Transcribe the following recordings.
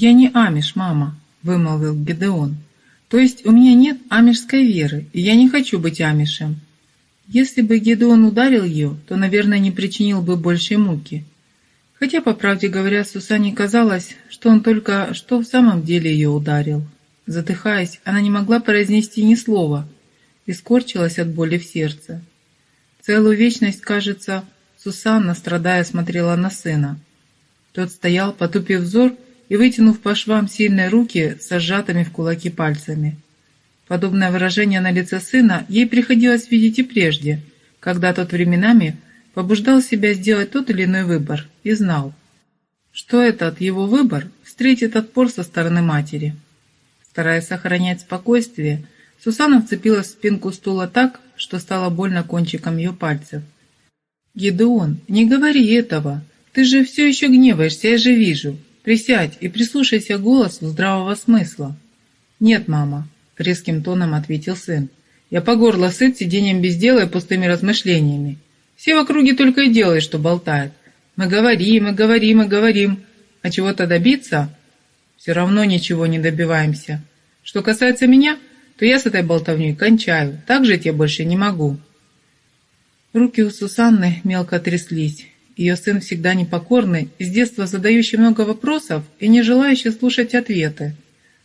«Я не амиш, мама», — вымолвил Гедеон. «То есть у меня нет амишской веры, и я не хочу быть амишем. Если бы Гедеон ударил ее, то, наверное, не причинил бы большей муки. Хотя, по правде говоря, Сусане казалось, что он только что в самом деле ее ударил. Затыхаясь, она не могла произнести ни слова и скорчилась от боли в сердце. Целую вечность, кажется, Сусанна, страдая, смотрела на сына. Тот стоял, потупив взор и вытянув по швам сильные руки с сжатыми в кулаки пальцами. Подобное выражение на лице сына ей приходилось видеть и прежде, когда тот временами побуждал себя сделать тот или иной выбор и знал, что этот его выбор встретит отпор со стороны матери. Стараясь сохранять спокойствие, Сусанна вцепилась в спинку стула так, что стало больно кончиком ее пальцев. «Гидеон, не говори этого! Ты же все еще гневаешься, я же вижу! Присядь и прислушайся голосу здравого смысла!» «Нет, мама», — резким тоном ответил сын. «Я по горло сыт сидением без дела и пустыми размышлениями. Все в округе только и делают, что болтают. Мы говорим и говорим и говорим. А чего-то добиться? Все равно ничего не добиваемся. Что касается меня, то я с этой болтовней кончаю. Так жить я больше не могу. Руки у Сусанны мелко тряслись. Ее сын всегда непокорный, с детства задающий много вопросов и не желающий слушать ответы.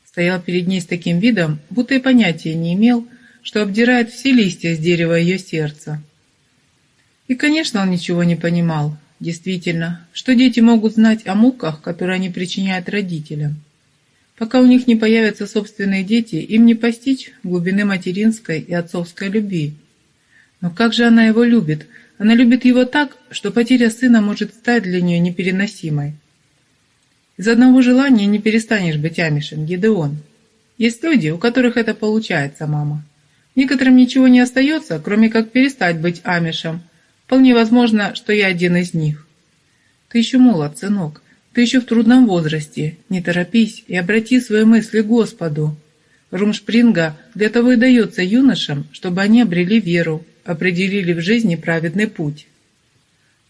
Стоял перед ней с таким видом, будто и понятия не имел, что обдирает все листья с дерева ее сердца. И, конечно, он ничего не понимал. Действительно, что дети могут знать о муках, которые они причиняют родителям? Пока у них не появятся собственные дети, им не постичь глубины материнской и отцовской любви. Но как же она его любит? Она любит его так, что потеря сына может стать для нее непереносимой. Из одного желания не перестанешь быть амишем, Гидеон. Есть люди, у которых это получается, мама. Некоторым ничего не остается, кроме как перестать быть амишем – Вполне возможно, что я один из них. Ты еще молод, сынок. Ты еще в трудном возрасте. Не торопись и обрати свои мысли к Господу. Румшпринга для того и дается юношам, чтобы они обрели веру, определили в жизни праведный путь.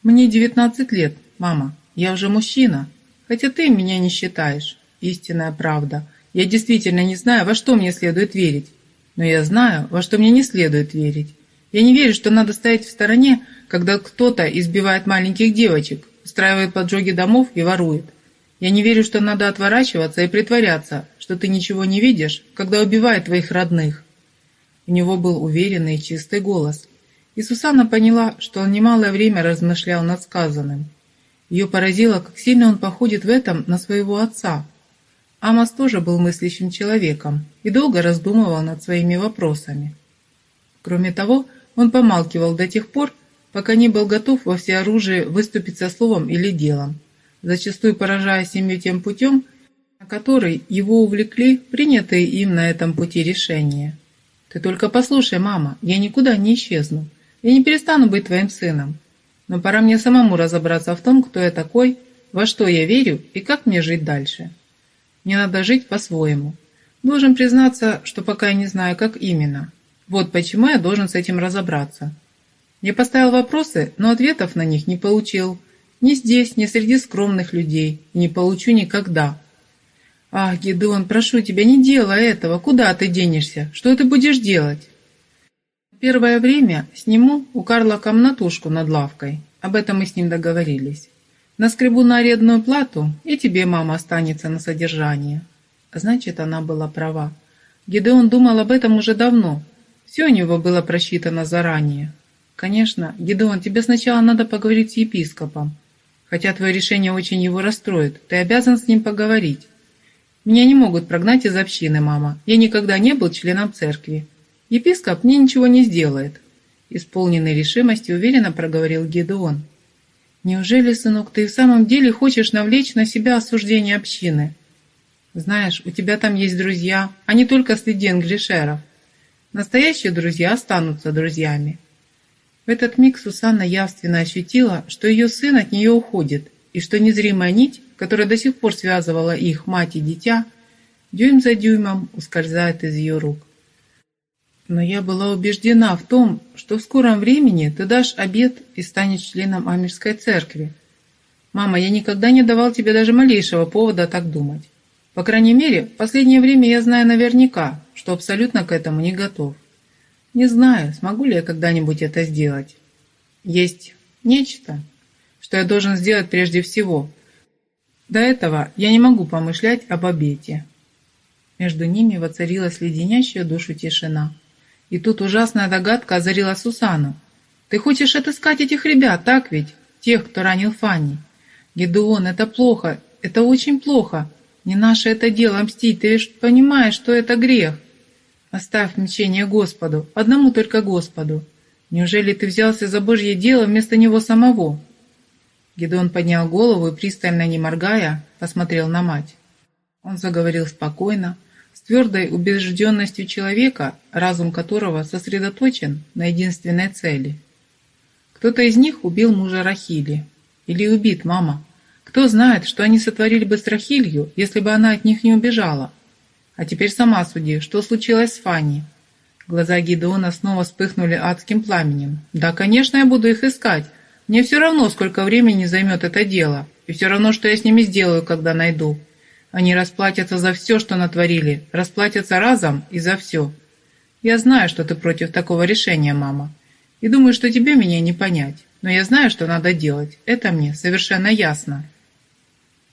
Мне 19 лет, мама. Я уже мужчина. Хотя ты меня не считаешь. Истинная правда. Я действительно не знаю, во что мне следует верить. Но я знаю, во что мне не следует верить. Я не верю, что надо стоять в стороне, когда кто-то избивает маленьких девочек, устраивает поджоги домов и ворует. Я не верю, что надо отворачиваться и притворяться, что ты ничего не видишь, когда убивает твоих родных». У него был уверенный и чистый голос. И Сусанна поняла, что он немалое время размышлял над сказанным. Ее поразило, как сильно он походит в этом на своего отца. Амос тоже был мыслящим человеком и долго раздумывал над своими вопросами. Кроме того, он помалкивал до тех пор, пока не был готов во всеоружии выступить со словом или делом, зачастую поражая семью тем путем, на который его увлекли принятые им на этом пути решения. «Ты только послушай, мама, я никуда не исчезну. Я не перестану быть твоим сыном. Но пора мне самому разобраться в том, кто я такой, во что я верю и как мне жить дальше. Мне надо жить по-своему. Должен признаться, что пока я не знаю, как именно. Вот почему я должен с этим разобраться. Я поставил вопросы, но ответов на них не получил. Ни здесь, ни среди скромных людей. Не получу никогда. Ах, Гедеон, прошу тебя, не делай этого. Куда ты денешься? Что ты будешь делать? Первое время сниму у Карла комнатушку над лавкой. Об этом мы с ним договорились. Наскребу на арендную плату, и тебе, мама, останется на содержание. Значит, она была права. Гедеон думал об этом уже давно, все у него было просчитано заранее. Конечно, Гедеон, тебе сначала надо поговорить с епископом. Хотя твое решение очень его расстроит, ты обязан с ним поговорить. Меня не могут прогнать из общины, мама. Я никогда не был членом церкви. Епископ мне ничего не сделает. Исполненный решимости уверенно проговорил Гедеон. Неужели, сынок, ты в самом деле хочешь навлечь на себя осуждение общины? Знаешь, у тебя там есть друзья, а не только среди англишеров. Настоящие друзья останутся друзьями. В этот миг Сусанна явственно ощутила, что ее сын от нее уходит, и что незримая нить, которая до сих пор связывала их, мать и дитя, дюйм за дюймом ускользает из ее рук. Но я была убеждена в том, что в скором времени ты дашь обед и станешь членом Амирской церкви. Мама, я никогда не давал тебе даже малейшего повода так думать. По крайней мере, в последнее время я знаю наверняка, что абсолютно к этому не готов. Не знаю, смогу ли я когда-нибудь это сделать. Есть нечто, что я должен сделать прежде всего. До этого я не могу помышлять об обете. Между ними воцарилась леденящая душу тишина. И тут ужасная догадка озарила Сусану. «Ты хочешь отыскать этих ребят, так ведь? Тех, кто ранил Фанни?» «Гедеон, это плохо, это очень плохо. Не наше это дело мстить, ты ведь понимаешь, что это грех. Оставь мчение Господу, одному только Господу. Неужели ты взялся за Божье дело вместо него самого?» Гедеон поднял голову и, пристально не моргая, посмотрел на мать. Он заговорил спокойно, с твердой убежденностью человека, разум которого сосредоточен на единственной цели. Кто-то из них убил мужа Рахили. Или убит мама. Кто знает, что они сотворили бы с Рахилью, если бы она от них не убежала. А теперь сама суди, что случилось с Фанни. Глаза Гидеона снова вспыхнули адским пламенем. «Да, конечно, я буду их искать. Мне все равно, сколько времени займет это дело. И все равно, что я с ними сделаю, когда найду. Они расплатятся за все, что натворили, расплатятся разом и за все. Я знаю, что ты против такого решения, мама. И думаю, что тебе меня не понять. Но я знаю, что надо делать. Это мне совершенно ясно.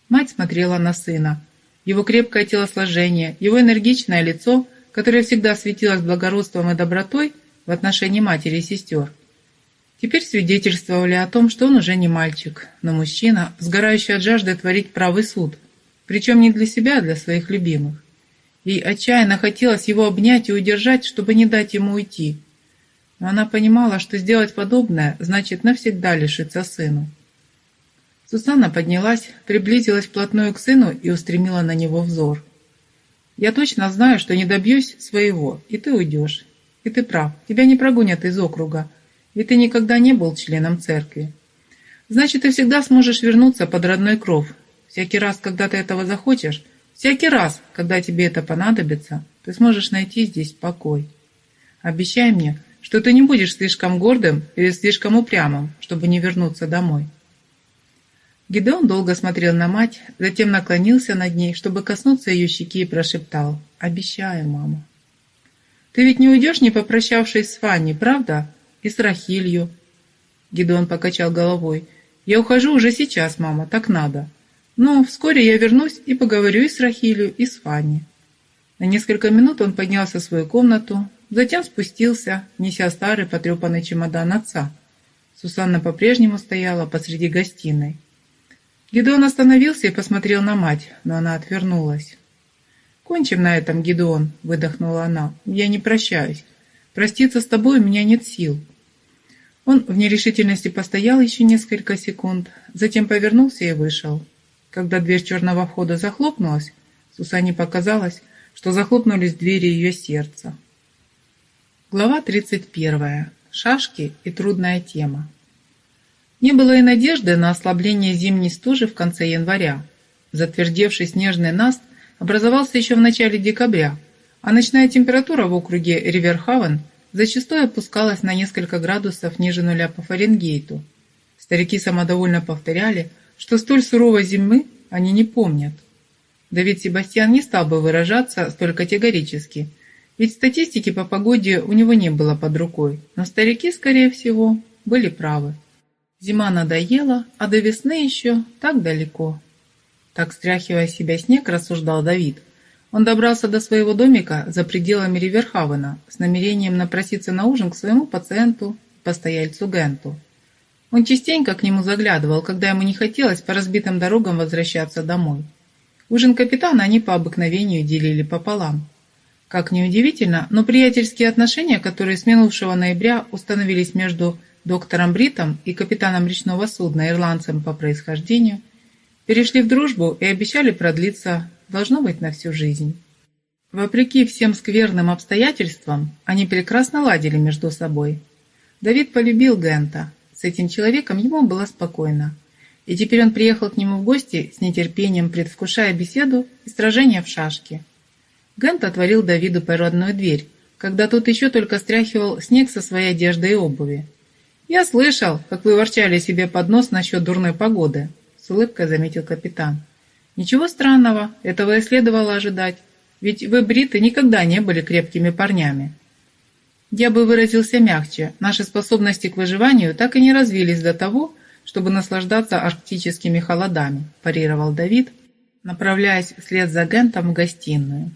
Мать смотрела на сына. Его крепкое телосложение, его энергичное лицо, которое всегда светилось благородством и добротой в отношении матери и сестер, теперь свидетельствовали о том, что он уже не мальчик, но мужчина, сгорающий от жажды творить правый суд – причем не для себя, а для своих любимых. Ей отчаянно хотелось его обнять и удержать, чтобы не дать ему уйти. Но она понимала, что сделать подобное значит навсегда лишиться сыну. Сусанна поднялась, приблизилась вплотную к сыну и устремила на него взор. «Я точно знаю, что не добьюсь своего, и ты уйдешь. И ты прав, тебя не прогонят из округа, ведь ты никогда не был членом церкви. Значит, ты всегда сможешь вернуться под родной кров, Всякий раз, когда ты этого захочешь, всякий раз, когда тебе это понадобится, ты сможешь найти здесь покой. Обещай мне, что ты не будешь слишком гордым или слишком упрямым, чтобы не вернуться домой». Гидеон долго смотрел на мать, затем наклонился над ней, чтобы коснуться ее щеки и прошептал «Обещаю, мама». «Ты ведь не уйдешь, не попрощавшись с Фанни, правда? И с Рахилью?» Гидеон покачал головой. «Я ухожу уже сейчас, мама, так надо. Но вскоре я вернусь и поговорю и с Рахилью, и с Фанни. На несколько минут он поднялся в свою комнату, затем спустился, неся старый потрепанный чемодан отца. Сусанна по-прежнему стояла посреди гостиной. Гидеон остановился и посмотрел на мать, но она отвернулась. «Кончим на этом, Гидеон», — выдохнула она. «Я не прощаюсь. Проститься с тобой у меня нет сил». Он в нерешительности постоял еще несколько секунд, затем повернулся и вышел. Когда дверь черного входа захлопнулась, Сусане показалось, что захлопнулись двери ее сердца. Глава 31. Шашки и трудная тема. Не было и надежды на ослабление зимней стужи в конце января. Затвердевший снежный наст образовался еще в начале декабря, а ночная температура в округе Риверхавен зачастую опускалась на несколько градусов ниже нуля по Фаренгейту. Старики самодовольно повторяли, что столь суровой зимы они не помнят. Давид Себастьян не стал бы выражаться столь категорически, ведь статистики по погоде у него не было под рукой, но старики, скорее всего, были правы. Зима надоела, а до весны еще так далеко. Так, стряхивая себя снег, рассуждал Давид. Он добрался до своего домика за пределами Риверхавена с намерением напроситься на ужин к своему пациенту, постояльцу Генту. Он частенько к нему заглядывал, когда ему не хотелось по разбитым дорогам возвращаться домой. Ужин капитана они по обыкновению делили пополам. Как ни удивительно, но приятельские отношения, которые с минувшего ноября установились между доктором Бритом и капитаном речного судна, ирландцем по происхождению, перешли в дружбу и обещали продлиться, должно быть, на всю жизнь. Вопреки всем скверным обстоятельствам, они прекрасно ладили между собой. Давид полюбил Гента, с этим человеком ему было спокойно. И теперь он приехал к нему в гости с нетерпением, предвкушая беседу и сражение в шашки. Гент отворил Давиду породную дверь, когда тот еще только стряхивал снег со своей одежды и обуви. «Я слышал, как вы ворчали себе под нос насчет дурной погоды», — с улыбкой заметил капитан. Ничего странного, этого и следовало ожидать, ведь вы, бриты, никогда не были крепкими парнями. Я бы выразился мягче, наши способности к выживанию так и не развились до того, чтобы наслаждаться арктическими холодами, парировал Давид, направляясь вслед за Гентом в гостиную.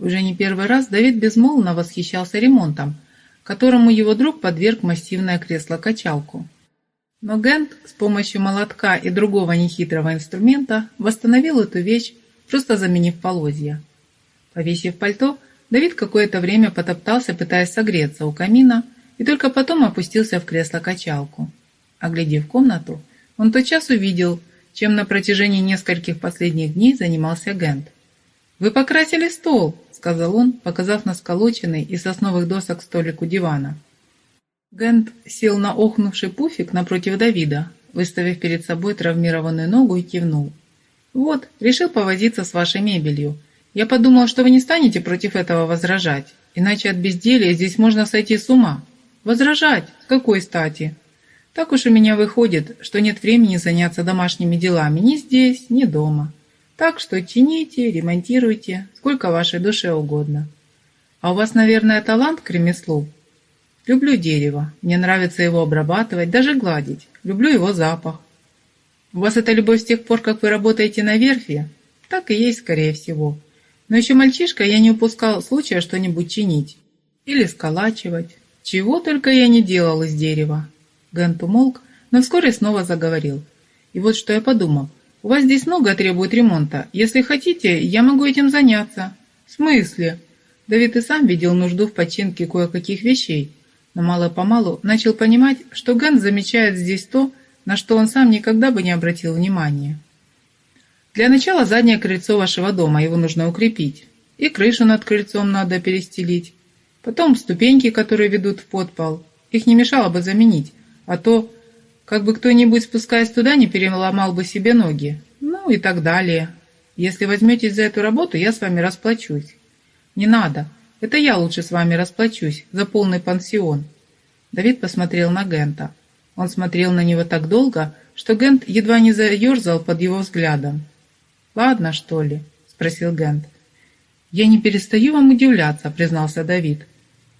Уже не первый раз Давид безмолвно восхищался ремонтом, которому его друг подверг массивное кресло-качалку. Но Гент с помощью молотка и другого нехитрого инструмента восстановил эту вещь, просто заменив полозья. Повесив пальто, Давид какое-то время потоптался, пытаясь согреться у камина, и только потом опустился в кресло-качалку. Оглядев комнату, он тотчас увидел, чем на протяжении нескольких последних дней занимался Гент. «Вы покрасили стол», — сказал он, показав на сколоченный из сосновых досок столик у дивана. Гент сел на охнувший пуфик напротив Давида, выставив перед собой травмированную ногу и кивнул. «Вот, решил повозиться с вашей мебелью. Я подумал, что вы не станете против этого возражать, иначе от безделия здесь можно сойти с ума. Возражать? С какой стати? Так уж у меня выходит, что нет времени заняться домашними делами ни здесь, ни дома. Так что чините, ремонтируйте, сколько вашей душе угодно. А у вас, наверное, талант к ремеслу? Люблю дерево, мне нравится его обрабатывать, даже гладить. Люблю его запах. У вас это любовь с тех пор, как вы работаете на верфи? Так и есть, скорее всего. Но еще мальчишка я не упускал случая что-нибудь чинить. Или сколачивать. Чего только я не делал из дерева. Гент умолк, но вскоре снова заговорил. И вот что я подумал. У вас здесь много требует ремонта. Если хотите, я могу этим заняться. В смысле? Давид и сам видел нужду в починке кое-каких вещей, но мало-помалу начал понимать, что Гент замечает здесь то, на что он сам никогда бы не обратил внимания. Для начала заднее крыльцо вашего дома, его нужно укрепить. И крышу над крыльцом надо перестелить. Потом ступеньки, которые ведут в подпол. Их не мешало бы заменить, а то, как бы кто-нибудь, спускаясь туда, не переломал бы себе ноги. Ну и так далее. Если возьметесь за эту работу, я с вами расплачусь. Не надо. Это я лучше с вами расплачусь за полный пансион. Давид посмотрел на Гента. Он смотрел на него так долго, что Гент едва не заерзал под его взглядом. «Ладно, что ли?» – спросил Гент. «Я не перестаю вам удивляться», – признался Давид.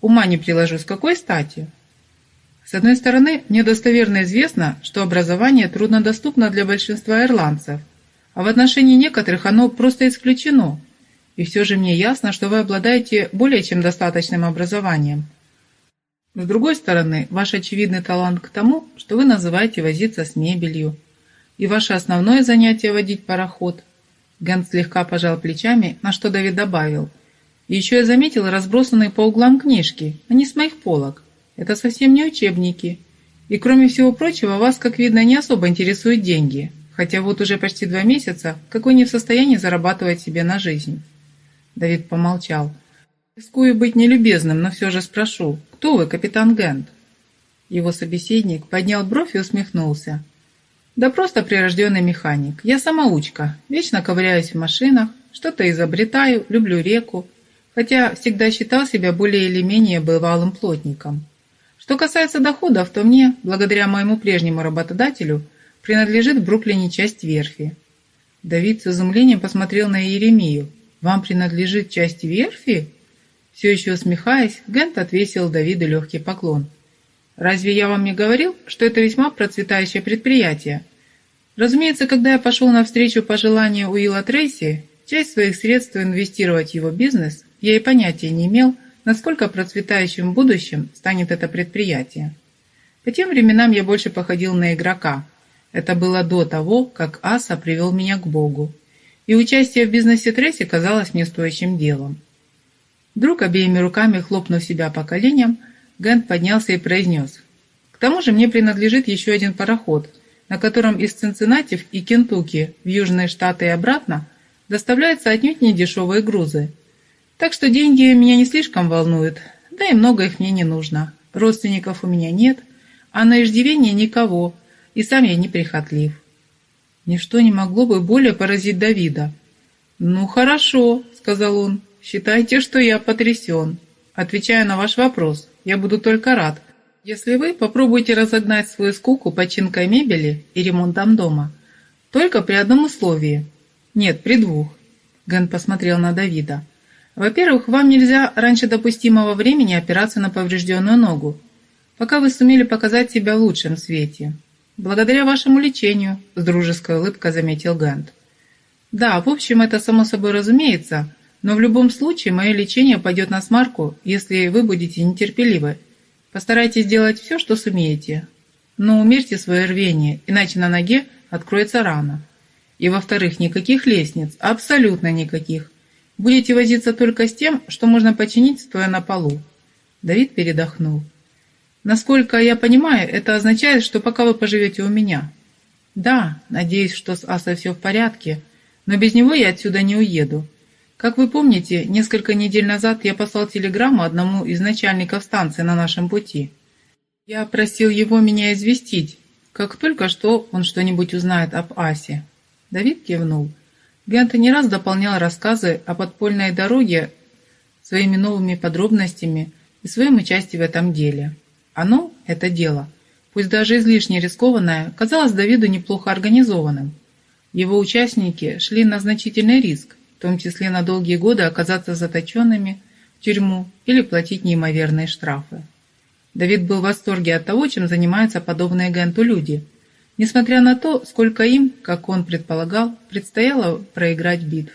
«Ума не приложу, с какой стати?» С одной стороны, мне достоверно известно, что образование труднодоступно для большинства ирландцев, а в отношении некоторых оно просто исключено. И все же мне ясно, что вы обладаете более чем достаточным образованием. С другой стороны, ваш очевидный талант к тому, что вы называете возиться с мебелью, и ваше основное занятие водить пароход – Ганс слегка пожал плечами, на что Давид добавил. И еще я заметил разбросанные по углам книжки, а не с моих полок. Это совсем не учебники. И кроме всего прочего, вас, как видно, не особо интересуют деньги, хотя вот уже почти два месяца, как вы не в состоянии зарабатывать себе на жизнь. Давид помолчал. Рискую быть нелюбезным, но все же спрошу, кто вы, капитан Гент? Его собеседник поднял бровь и усмехнулся. Да просто прирожденный механик. Я самоучка, вечно ковыряюсь в машинах, что-то изобретаю, люблю реку, хотя всегда считал себя более или менее бывалым плотником. Что касается доходов, то мне, благодаря моему прежнему работодателю, принадлежит в Бруклине часть верфи. Давид с изумлением посмотрел на Еремию. «Вам принадлежит часть верфи?» Все еще усмехаясь, Гент отвесил Давиду легкий поклон. Разве я вам не говорил, что это весьма процветающее предприятие? Разумеется, когда я пошел навстречу пожеланию Уилла Трейси, часть своих средств инвестировать в его бизнес, я и понятия не имел, насколько процветающим в будущем станет это предприятие. По тем временам я больше походил на игрока. Это было до того, как Аса привел меня к Богу. И участие в бизнесе Трейси казалось мне стоящим делом. Вдруг обеими руками хлопнув себя по коленям, Гент поднялся и произнес. «К тому же мне принадлежит еще один пароход, на котором из Цинциннати и Кентукки в Южные Штаты и обратно доставляются отнюдь не дешевые грузы. Так что деньги меня не слишком волнуют, да и много их мне не нужно. Родственников у меня нет, а на иждивение никого, и сам я неприхотлив». Ничто не могло бы более поразить Давида. «Ну, хорошо», — сказал он, — «считайте, что я потрясен. Отвечаю на ваш вопрос». Я буду только рад, если вы попробуете разогнать свою скуку починкой мебели и ремонтом дома. Только при одном условии. Нет, при двух. Ген посмотрел на Давида. Во-первых, вам нельзя раньше допустимого времени опираться на поврежденную ногу, пока вы сумели показать себя в лучшем свете. Благодаря вашему лечению, с дружеской улыбкой заметил Гант. Да, в общем, это само собой разумеется, но в любом случае мое лечение пойдет на смарку, если вы будете нетерпеливы. Постарайтесь сделать все, что сумеете. Но умерьте свое рвение, иначе на ноге откроется рана. И во-вторых, никаких лестниц, абсолютно никаких. Будете возиться только с тем, что можно починить, стоя на полу. Давид передохнул. Насколько я понимаю, это означает, что пока вы поживете у меня. Да, надеюсь, что с Асой все в порядке, но без него я отсюда не уеду. Как вы помните, несколько недель назад я послал телеграмму одному из начальников станции на нашем пути. Я просил его меня известить, как только что он что-нибудь узнает об Асе. Давид кивнул. Гента не раз дополнял рассказы о подпольной дороге своими новыми подробностями и своим участием в этом деле. Оно, это дело, пусть даже излишне рискованное, казалось Давиду неплохо организованным – его участники шли на значительный риск, в том числе на долгие годы оказаться заточенными в тюрьму или платить неимоверные штрафы. Давид был в восторге от того, чем занимаются подобные Генту люди, несмотря на то, сколько им, как он предполагал, предстояло проиграть битв.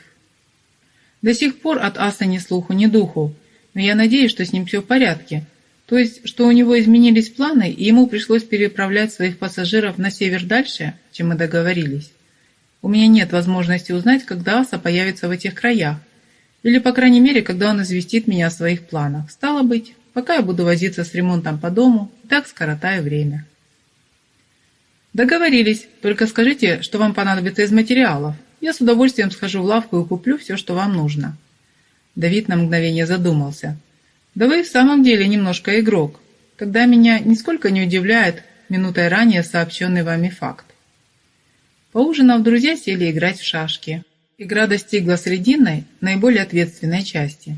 До сих пор от Аса ни слуху, ни духу, но я надеюсь, что с ним все в порядке, то есть, что у него изменились планы, и ему пришлось переправлять своих пассажиров на север дальше, чем мы договорились. У меня нет возможности узнать, когда Аса появится в этих краях. Или, по крайней мере, когда он известит меня о своих планах. Стало быть, пока я буду возиться с ремонтом по дому, так скоротаю время. Договорились. Только скажите, что вам понадобится из материалов. Я с удовольствием схожу в лавку и куплю все, что вам нужно. Давид на мгновение задумался. Да вы в самом деле немножко игрок. Тогда меня нисколько не удивляет минутой ранее сообщенный вами факт. Поужинав, друзья сели играть в шашки. Игра достигла срединной, наиболее ответственной части.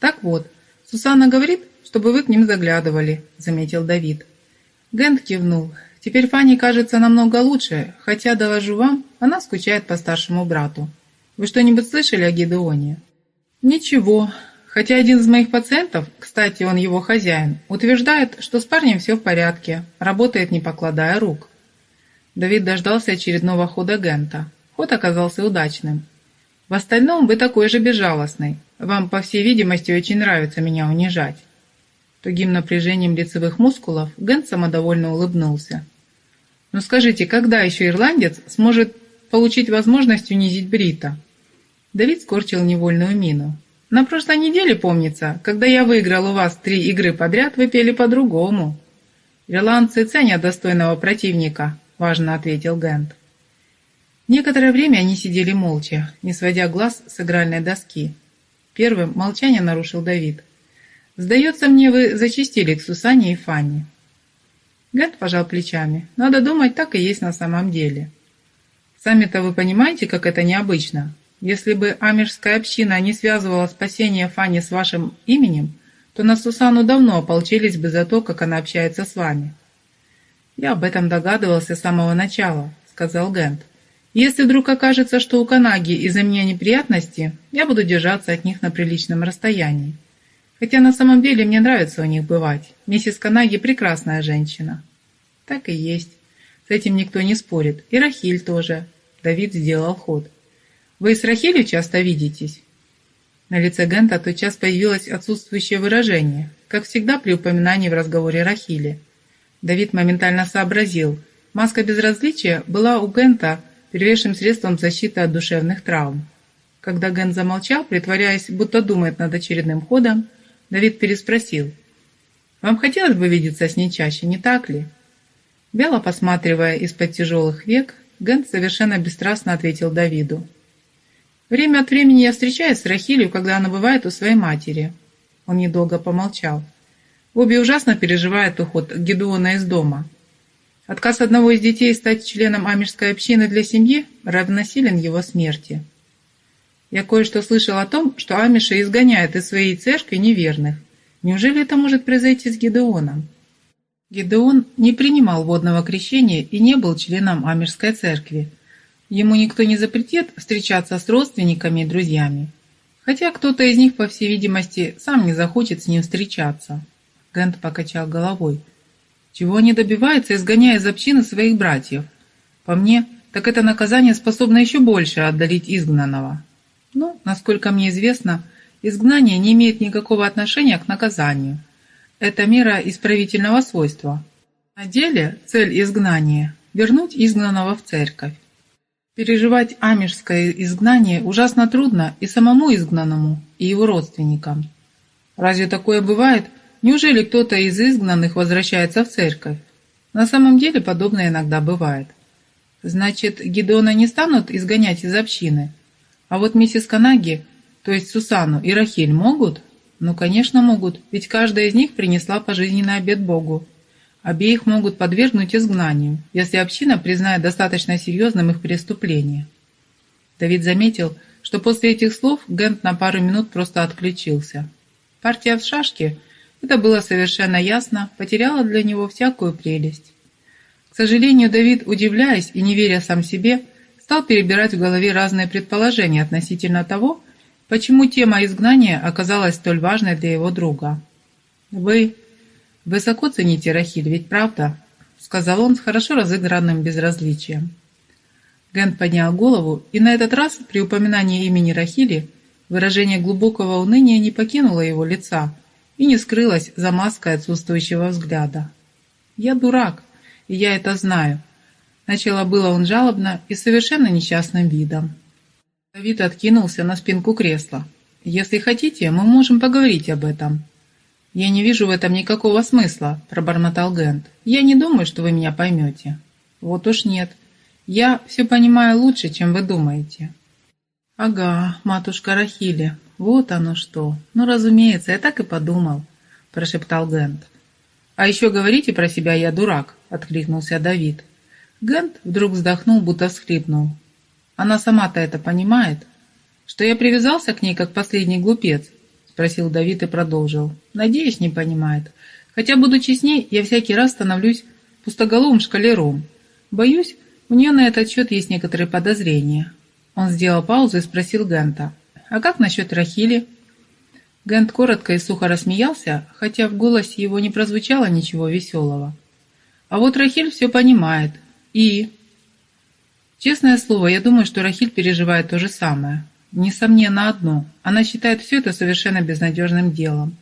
«Так вот, Сусанна говорит, чтобы вы к ним заглядывали», — заметил Давид. Гент кивнул. «Теперь Фанни кажется намного лучше, хотя, доложу вам, она скучает по старшему брату. Вы что-нибудь слышали о Гедеоне?» «Ничего. Хотя один из моих пациентов, кстати, он его хозяин, утверждает, что с парнем все в порядке, работает не покладая рук». Давид дождался очередного хода Гента. Ход оказался удачным. В остальном вы такой же безжалостный. Вам, по всей видимости, очень нравится меня унижать. Тугим напряжением лицевых мускулов Гент самодовольно улыбнулся. «Ну скажите, когда еще ирландец сможет получить возможность унизить Брита?» Давид скорчил невольную мину. «На прошлой неделе, помнится, когда я выиграл у вас три игры подряд, вы пели по-другому. Ирландцы ценят достойного противника, – важно ответил Гэнт. Некоторое время они сидели молча, не сводя глаз с игральной доски. Первым молчание нарушил Давид. «Сдается мне, вы зачистили к Сусане и Фанни». Гэнт пожал плечами. «Надо думать, так и есть на самом деле». «Сами-то вы понимаете, как это необычно? Если бы амирская община не связывала спасение Фанни с вашим именем, то на Сусану давно ополчились бы за то, как она общается с вами». «Я об этом догадывался с самого начала», — сказал Гент. «Если вдруг окажется, что у Канаги из-за меня неприятности, я буду держаться от них на приличном расстоянии. Хотя на самом деле мне нравится у них бывать. Миссис Канаги прекрасная женщина». «Так и есть. С этим никто не спорит. И Рахиль тоже». Давид сделал ход. «Вы с Рахилью часто видитесь?» На лице Гента тотчас появилось отсутствующее выражение, как всегда при упоминании в разговоре Рахили. Давид моментально сообразил. Маска безразличия была у Гента первейшим средством защиты от душевных травм. Когда Гент замолчал, притворяясь, будто думает над очередным ходом, Давид переспросил. «Вам хотелось бы видеться с ней чаще, не так ли?» Бело посматривая из-под тяжелых век, Гент совершенно бесстрастно ответил Давиду. «Время от времени я встречаюсь с Рахилью, когда она бывает у своей матери». Он недолго помолчал. Обе ужасно переживают уход Гедеона из дома. Отказ одного из детей стать членом амишской общины для семьи равносилен его смерти. Я кое-что слышал о том, что амиши изгоняют из своей церкви неверных. Неужели это может произойти с Гедеоном? Гедеон не принимал водного крещения и не был членом амишской церкви. Ему никто не запретит встречаться с родственниками и друзьями. Хотя кто-то из них, по всей видимости, сам не захочет с ним встречаться. Гент покачал головой. Чего они добиваются, изгоняя из общины своих братьев? По мне, так это наказание способно еще больше отдалить изгнанного. Ну, насколько мне известно, изгнание не имеет никакого отношения к наказанию. Это мера исправительного свойства. На деле цель изгнания – вернуть изгнанного в церковь. Переживать амишское изгнание ужасно трудно и самому изгнанному, и его родственникам. Разве такое бывает? Неужели кто-то из изгнанных возвращается в церковь? На самом деле подобное иногда бывает. Значит, Гидона не станут изгонять из общины? А вот миссис Канаги, то есть Сусану и Рахиль, могут? Ну, конечно, могут, ведь каждая из них принесла пожизненный обед Богу. Обеих могут подвергнуть изгнанию, если община признает достаточно серьезным их преступление. Давид заметил, что после этих слов Гент на пару минут просто отключился. Партия в шашки, это было совершенно ясно, потеряла для него всякую прелесть. К сожалению, Давид, удивляясь и не веря сам себе, стал перебирать в голове разные предположения относительно того, почему тема изгнания оказалась столь важной для его друга. «Вы «Высоко цените Рахиль, ведь правда?» — сказал он с хорошо разыгранным безразличием. Гент поднял голову, и на этот раз, при упоминании имени Рахили, выражение глубокого уныния не покинуло его лица и не скрылось за маской отсутствующего взгляда. «Я дурак, и я это знаю», — начало было он жалобно и совершенно несчастным видом. Давид откинулся на спинку кресла. «Если хотите, мы можем поговорить об этом», «Я не вижу в этом никакого смысла», – пробормотал Гент. «Я не думаю, что вы меня поймете». «Вот уж нет. Я все понимаю лучше, чем вы думаете». «Ага, матушка Рахили, вот оно что. Ну, разумеется, я так и подумал», – прошептал Гент. «А еще говорите про себя «я дурак», – откликнулся Давид. Гент вдруг вздохнул, будто всхлипнул. «Она сама-то это понимает, что я привязался к ней, как последний глупец, спросил Давид и продолжил. «Надеюсь, не понимает. Хотя, будучи с ней, я всякий раз становлюсь пустоголовым шкалером. Боюсь, у нее на этот счет есть некоторые подозрения». Он сделал паузу и спросил Гента. «А как насчет Рахили?» Гент коротко и сухо рассмеялся, хотя в голосе его не прозвучало ничего веселого. «А вот Рахиль все понимает. И...» «Честное слово, я думаю, что Рахиль переживает то же самое. Несомненно одно. Она считает все это совершенно безнадежным делом.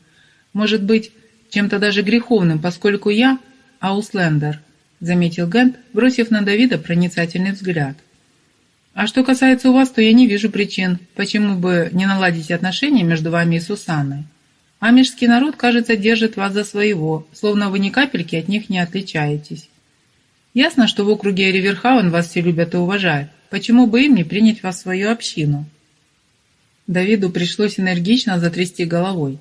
Может быть, чем-то даже греховным, поскольку я Ауслендер, заметил Гент, бросив на Давида проницательный взгляд. А что касается у вас, то я не вижу причин, почему бы не наладить отношения между вами и Сусанной. Амишский народ, кажется, держит вас за своего, словно вы ни капельки от них не отличаетесь. Ясно, что в округе Риверхаун вас все любят и уважают. Почему бы им не принять вас в свою общину? Давиду пришлось энергично затрясти головой.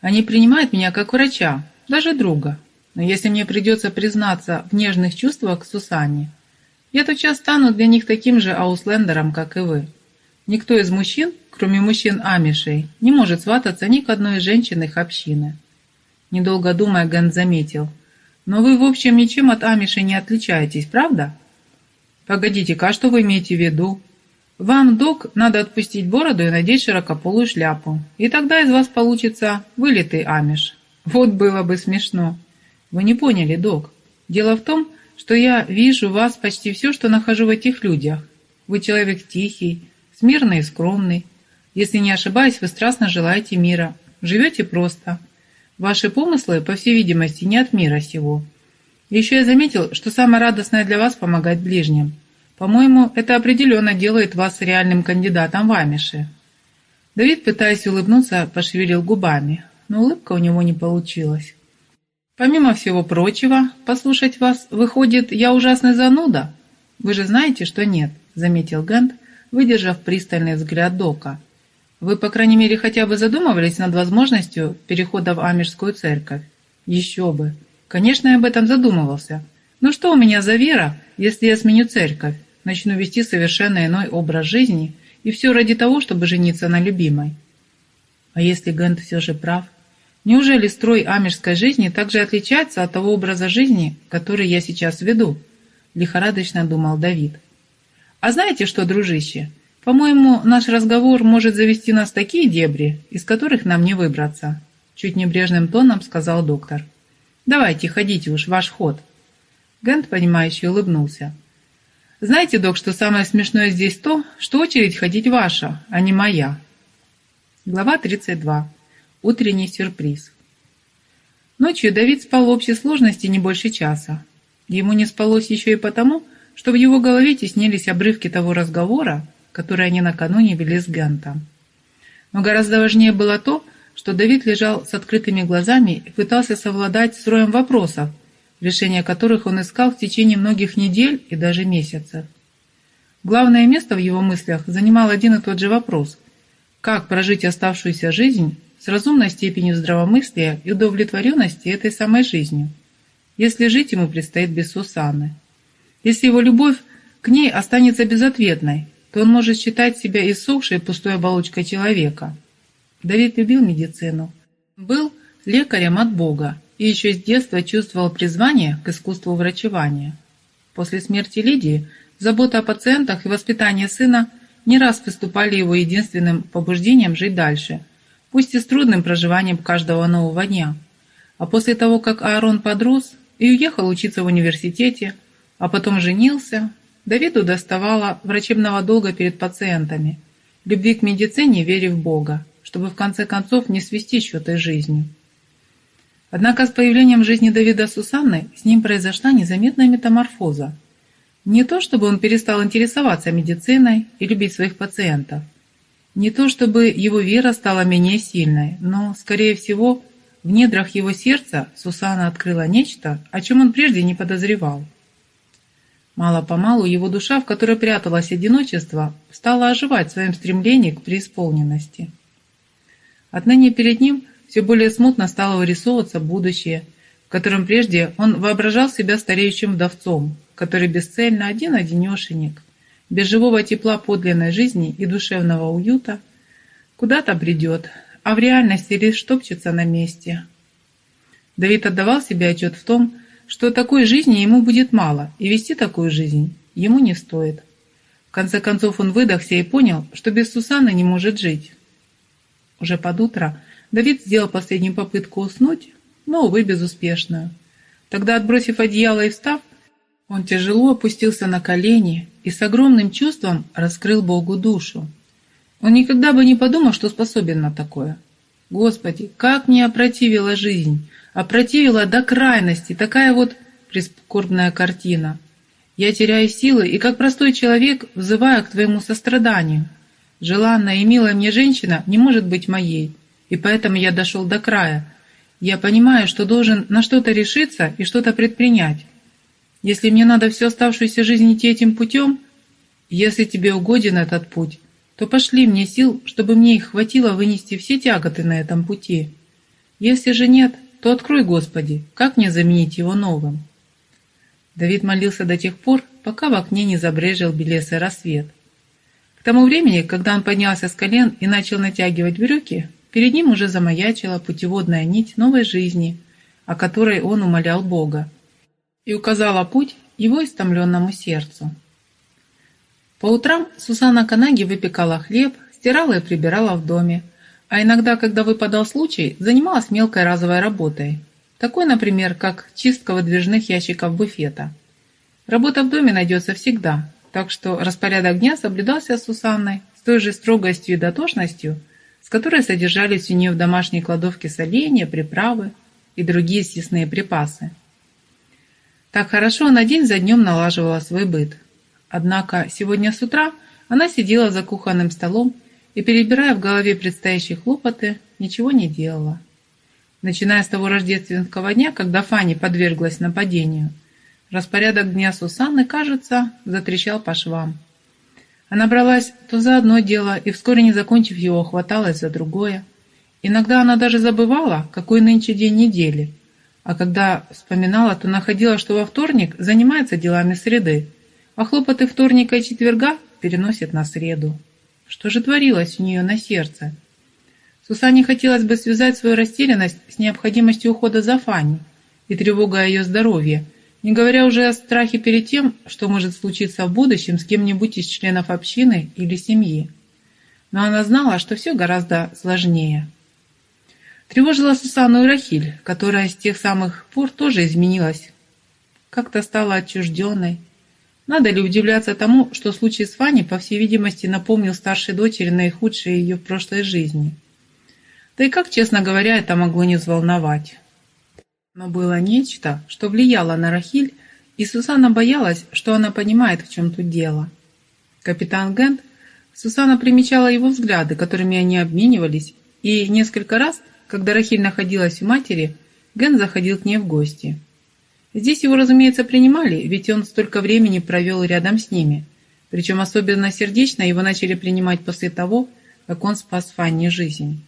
Они принимают меня как врача, даже друга. Но если мне придется признаться в нежных чувствах к Сусанне, я тотчас стану для них таким же ауслендером, как и вы. Никто из мужчин, кроме мужчин-амишей, не может свататься ни к одной из женщин их общины. Недолго думая, Ген заметил. «Но вы, в общем, ничем от амишей не отличаетесь, правда?» «Погодите-ка, а что вы имеете в виду?» Вам, док, надо отпустить бороду и надеть широкополую шляпу. И тогда из вас получится вылитый амиш. Вот было бы смешно. Вы не поняли, док. Дело в том, что я вижу вас почти все, что нахожу в этих людях. Вы человек тихий, смирный и скромный. Если не ошибаюсь, вы страстно желаете мира. Живете просто. Ваши помыслы, по всей видимости, не от мира сего. Еще я заметил, что самое радостное для вас помогать ближним – по-моему, это определенно делает вас реальным кандидатом в Амиши. Давид, пытаясь улыбнуться, пошевелил губами, но улыбка у него не получилась. Помимо всего прочего, послушать вас, выходит, я ужасный зануда? Вы же знаете, что нет, заметил Гент, выдержав пристальный взгляд Дока. Вы, по крайней мере, хотя бы задумывались над возможностью перехода в Амишскую церковь? Еще бы. Конечно, я об этом задумывался. Но что у меня за вера, если я сменю церковь? Начну вести совершенно иной образ жизни, и все ради того, чтобы жениться на любимой. А если Гент все же прав? Неужели строй амежской жизни также отличается от того образа жизни, который я сейчас веду? Лихорадочно думал Давид. А знаете что, дружище, по-моему, наш разговор может завести нас в такие дебри, из которых нам не выбраться, чуть небрежным тоном сказал доктор. Давайте, ходите уж, ваш ход. Гент, понимающе улыбнулся. Знаете, док, что самое смешное здесь то, что очередь ходить ваша, а не моя. Глава 32. Утренний сюрприз. Ночью Давид спал в общей сложности не больше часа. Ему не спалось еще и потому, что в его голове теснились обрывки того разговора, который они накануне вели с Гантом. Но гораздо важнее было то, что Давид лежал с открытыми глазами и пытался совладать с роем вопросов, решение которых он искал в течение многих недель и даже месяцев. Главное место в его мыслях занимал один и тот же вопрос – как прожить оставшуюся жизнь с разумной степенью здравомыслия и удовлетворенности этой самой жизнью, если жить ему предстоит без Сусаны. Если его любовь к ней останется безответной, то он может считать себя иссохшей пустой оболочкой человека. Давид любил медицину. Был лекарем от Бога и еще с детства чувствовал призвание к искусству врачевания. После смерти Лидии забота о пациентах и воспитание сына не раз выступали его единственным побуждением жить дальше, пусть и с трудным проживанием каждого нового дня. А после того, как Аарон подрос и уехал учиться в университете, а потом женился, Давиду доставало врачебного долга перед пациентами, любви к медицине, вере в Бога, чтобы в конце концов не свести счеты жизнью. Однако с появлением жизни Давида Сусанны с ним произошла незаметная метаморфоза. Не то, чтобы он перестал интересоваться медициной и любить своих пациентов. Не то, чтобы его вера стала менее сильной, но, скорее всего, в недрах его сердца Сусанна открыла нечто, о чем он прежде не подозревал. Мало-помалу его душа, в которой пряталось одиночество, стала оживать в своем стремлении к преисполненности. Отныне перед ним все более смутно стало вырисовываться будущее, в котором прежде он воображал себя стареющим вдовцом, который бесцельно один-одинешенек, без живого тепла подлинной жизни и душевного уюта, куда-то бредет, а в реальности лишь топчется на месте. Давид отдавал себе отчет в том, что такой жизни ему будет мало, и вести такую жизнь ему не стоит. В конце концов он выдохся и понял, что без Сусаны не может жить. Уже под утро Давид сделал последнюю попытку уснуть, но, увы, безуспешную. Тогда, отбросив одеяло и встав, он тяжело опустился на колени и с огромным чувством раскрыл Богу душу. Он никогда бы не подумал, что способен на такое. Господи, как мне опротивила жизнь! опротивила до крайности, такая вот прискорбная картина. Я теряю силы и, как простой человек, взываю к твоему состраданию. Желанная и милая мне женщина не может быть моей, и поэтому я дошел до края. Я понимаю, что должен на что-то решиться и что-то предпринять. Если мне надо всю оставшуюся жизнь идти этим путем, если тебе угоден этот путь, то пошли мне сил, чтобы мне их хватило вынести все тяготы на этом пути. Если же нет, то открой, Господи, как мне заменить его новым? Давид молился до тех пор, пока в окне не забрежил белесый рассвет. К тому времени, когда он поднялся с колен и начал натягивать брюки, перед ним уже замаячила путеводная нить новой жизни, о которой он умолял Бога, и указала путь его истомленному сердцу. По утрам Сусана Канаги выпекала хлеб, стирала и прибирала в доме, а иногда, когда выпадал случай, занималась мелкой разовой работой. Такой, например, как чистка выдвижных ящиков буфета. Работа в доме найдется всегда, так что распорядок дня соблюдался Сусанной с той же строгостью и дотошностью, с которой содержались у нее в домашней кладовке соленья, приправы и другие съестные припасы. Так хорошо она день за днем налаживала свой быт. Однако сегодня с утра она сидела за кухонным столом и, перебирая в голове предстоящие хлопоты, ничего не делала. Начиная с того рождественского дня, когда Фанни подверглась нападению, распорядок дня Сусанны, кажется, затрещал по швам. Она бралась то за одно дело и, вскоре не закончив его, хваталась за другое. Иногда она даже забывала, какой нынче день недели, а когда вспоминала, то находила, что во вторник занимается делами среды, а хлопоты вторника и четверга переносит на среду. Что же творилось у нее на сердце? Сусане хотелось бы связать свою растерянность с необходимостью ухода за Фанни и тревогой о ее здоровье, Не говоря уже о страхе перед тем, что может случиться в будущем с кем-нибудь из членов общины или семьи. Но она знала, что все гораздо сложнее. Тревожила Сусанну и Рахиль, которая с тех самых пор тоже изменилась. Как-то стала отчужденной. Надо ли удивляться тому, что случай с Фаней, по всей видимости, напомнил старшей дочери наихудшее ее в прошлой жизни. Да и как, честно говоря, это могло не взволновать. Но было нечто, что влияло на Рахиль, и Сусана боялась, что она понимает, в чем тут дело. Капитан Гент, Сусана примечала его взгляды, которыми они обменивались, и несколько раз – когда Рахиль находилась у матери, Ген заходил к ней в гости. Здесь его, разумеется, принимали, ведь он столько времени провел рядом с ними. Причем особенно сердечно его начали принимать после того, как он спас Фанни жизнь.